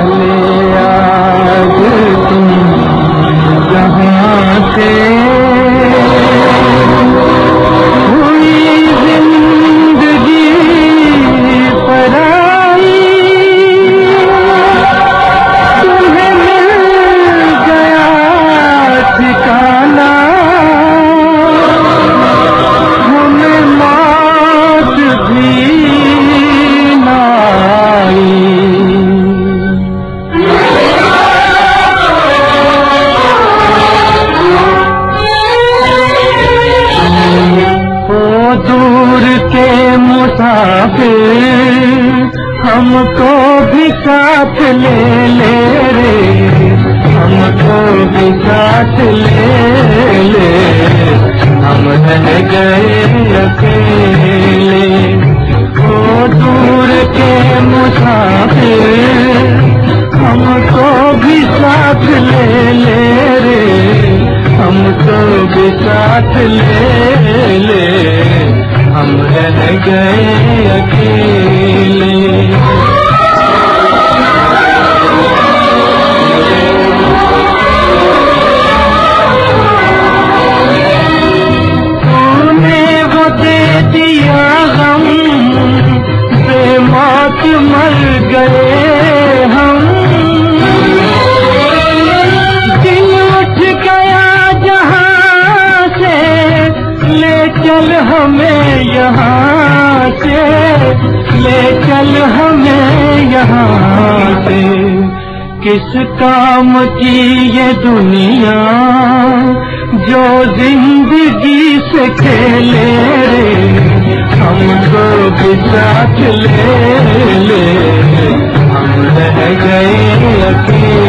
چلے آج تم جہاں سے ہم کو بھی ساتھ لے لے رے۔ ہم کو بھی ساتھ لے لے۔ ہم رہ گئے اکیلے۔ او دور کے مسافر۔ ہم کو بھی ساتھ لے لے رے۔ ہم کو بھی ساتھ لے لے۔ ہم رہ گئے اکیلے۔ لے چل ہمیں یہاں سے۔ کس کام کی یہ دنیا جو زندگی سے کھیلے ہم کو بھی ساتھ لے لے؟ ہم رہ گئے اکیلے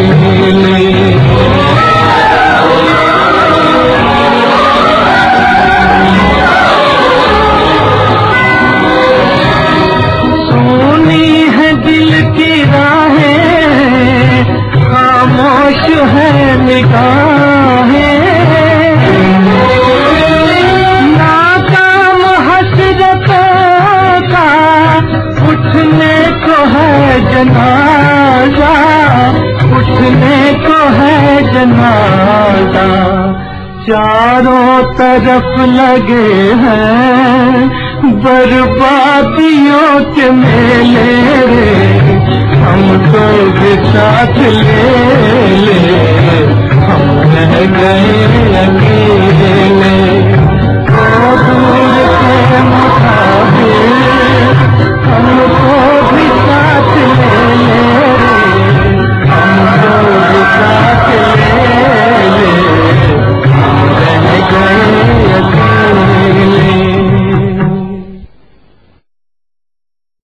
ہے۔ نگاہیں ناکام حسرتوں کا اٹھنے کو ہے جنازہ، اٹھنے کو ہے جنازہ۔ چاروں طرف لگے ہیں بربادیوں کے میلے۔ ہم کو بھی ساتھ لے